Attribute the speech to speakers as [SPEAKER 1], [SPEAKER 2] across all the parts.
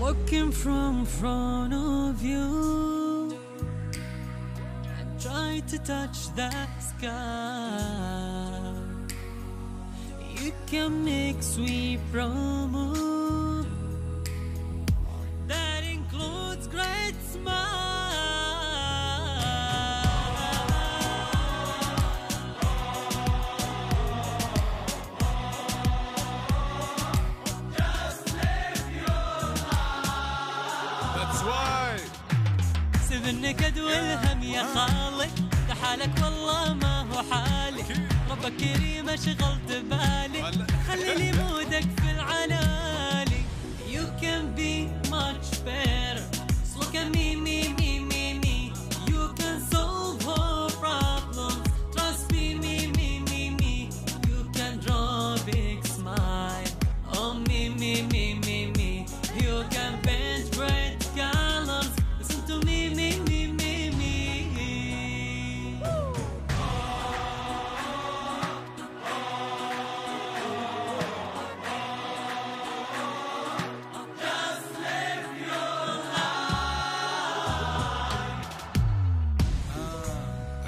[SPEAKER 1] Looking from front of you I try to touch the sky You can make sweet promo That includes great smile
[SPEAKER 2] That's why
[SPEAKER 1] سيب النكد والهم يا خالي ده حالك والله ما هو حالي. ربك كريم شغلت بالي.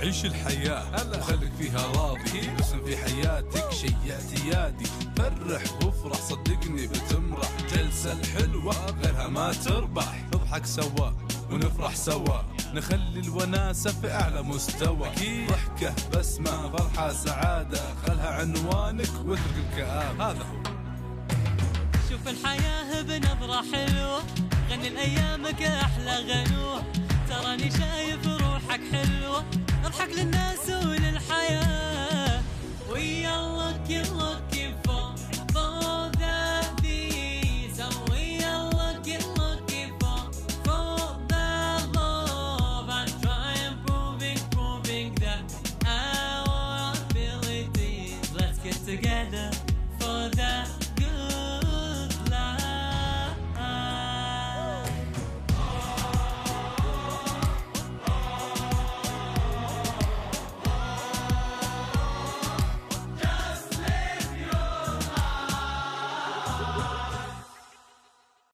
[SPEAKER 2] عيش الحياة وخليك فيها راضي. ارسم في حياتك شيء اعتيادي فرح وافرح صدقني بتمرح. جلسة الحلوة غيرها ما تربح. نضحك سوا ونفرح سوا. نخلي الوناسة في أعلى مستوى. ضحكة بسمة فرحة سعادة. خلها عنوانك واترك الكآب هذا هو.
[SPEAKER 1] شوف الحياة بنظرة حلوة. غني لأيامك أحلى غنوة. تراني شايف روحك حلوة. together.